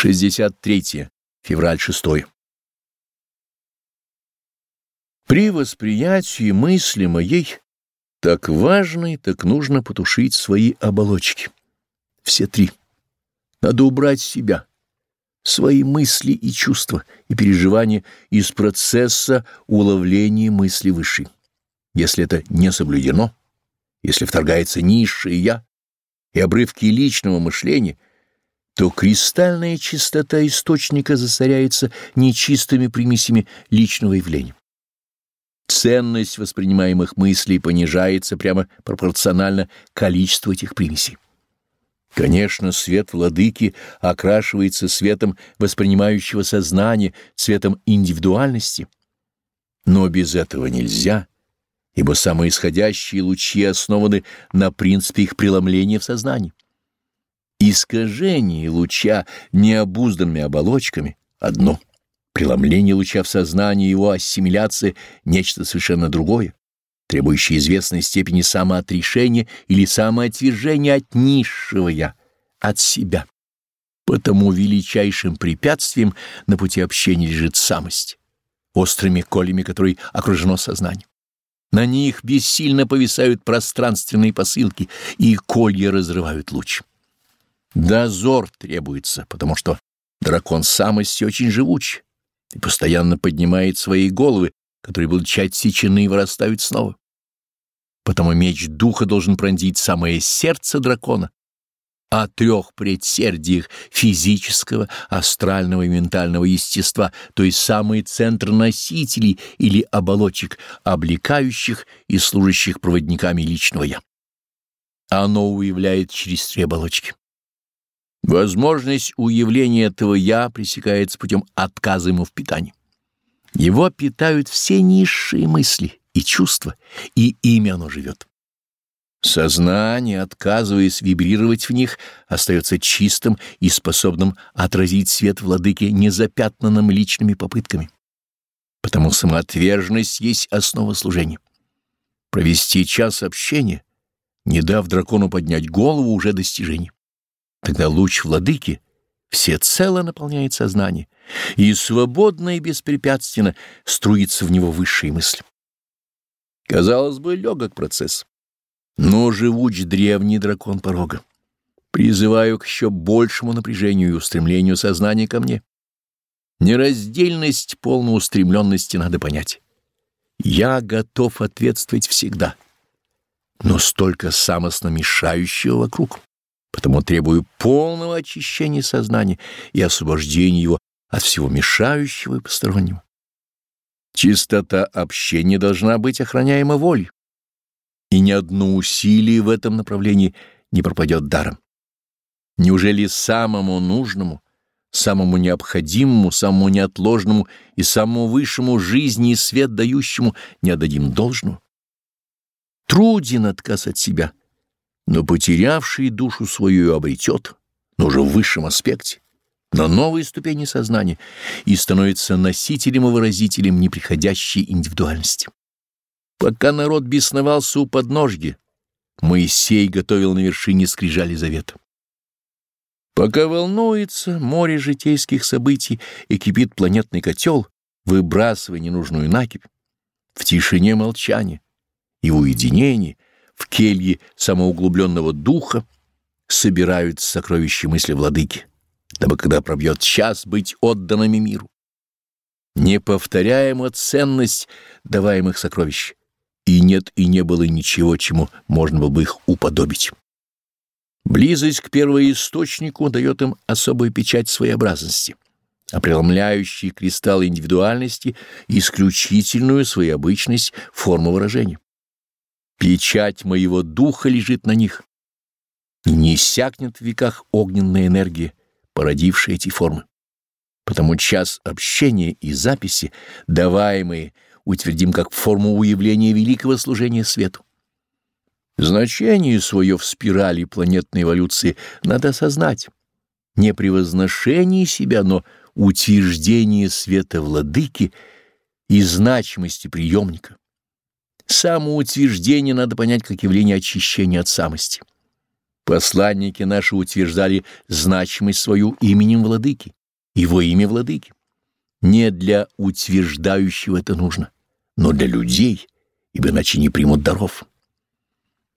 63 февраль 6 При восприятии мысли моей так важно и так нужно потушить свои оболочки. Все три. Надо убрать себя, свои мысли и чувства, и переживания из процесса уловления мысли высшей. Если это не соблюдено, если вторгается низшее «я» и обрывки личного мышления — то кристальная чистота источника засоряется нечистыми примесями личного явления. Ценность воспринимаемых мыслей понижается прямо пропорционально количеству этих примесей. Конечно, свет владыки окрашивается светом воспринимающего сознания, цветом индивидуальности. Но без этого нельзя, ибо самоисходящие лучи основаны на принципе их преломления в сознании. Искажение луча необузданными оболочками — одно. Преломление луча в сознании его ассимиляция — нечто совершенно другое, требующее известной степени самоотрешения или самоотвержения от низшего «я», от себя. Потому величайшим препятствием на пути общения лежит самость, острыми колями которой окружено сознание. На них бессильно повисают пространственные посылки, и колья разрывают луч. Дозор требуется, потому что дракон самости очень живуч и постоянно поднимает свои головы, которые будут чать сечены и вырастают снова. Потому меч духа должен пронзить самое сердце дракона, о трех предсердиях физического, астрального и ментального естества, то есть самый центр носителей или оболочек, облекающих и служащих проводниками личного «я». Оно уявляет через три оболочки. Возможность уявления этого «я» пресекается путем отказа ему в питании. Его питают все низшие мысли и чувства, и ими оно живет. Сознание, отказываясь вибрировать в них, остается чистым и способным отразить свет владыки незапятнанным личными попытками. Потому самоотверженность есть основа служения. Провести час общения, не дав дракону поднять голову, уже достижение. Тогда луч владыки всецело наполняет сознание, и свободно и беспрепятственно струится в него высшие мысли. Казалось бы, легок процесс, но живуч древний дракон порога. Призываю к еще большему напряжению и устремлению сознания ко мне. Нераздельность полной устремленности надо понять. Я готов ответствовать всегда, но столько самостно мешающего вокруг. Потому требую полного очищения сознания и освобождения его от всего мешающего и постороннего. Чистота общения должна быть охраняема волей, и ни одно усилие в этом направлении не пропадет даром. Неужели самому нужному, самому необходимому, самому неотложному и самому высшему жизни и свет дающему не отдадим должного? Труден отказ от себя — но потерявший душу свою обретет, но уже в высшем аспекте, на новой ступени сознания и становится носителем и выразителем неприходящей индивидуальности. Пока народ бесновался у подножья, Моисей готовил на вершине скрижали завета. Пока волнуется море житейских событий и кипит планетный котел, выбрасывая ненужную накипь, в тишине молчания и в уединении — в келье самоуглубленного духа собирают сокровища мысли владыки, дабы когда пробьет час быть отданными миру. Неповторяема ценность даваемых сокровищ, и нет и не было ничего, чему можно было бы их уподобить. Близость к первоисточнику дает им особую печать своеобразности, а преломляющий кристалл индивидуальности — исключительную своеобычность формы выражения. Печать моего духа лежит на них, и не иссякнет в веках огненная энергия, породившая эти формы. Потому час общения и записи, даваемые, утвердим как форму уявления великого служения свету. Значение свое в спирали планетной эволюции надо осознать. Не при возношении себя, но утверждение света владыки и значимости приемника. Самоутверждение надо понять как явление очищения от самости. Посланники наши утверждали значимость свою именем владыки, его имя владыки. Не для утверждающего это нужно, но для людей, ибо иначе не примут даров.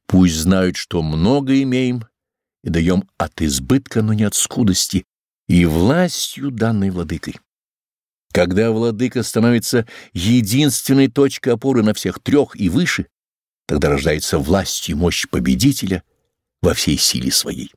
Пусть знают, что много имеем и даем от избытка, но не от скудости, и властью данной владыкой. Когда владыка становится единственной точкой опоры на всех трех и выше, тогда рождается власть и мощь победителя — во всей силе своей.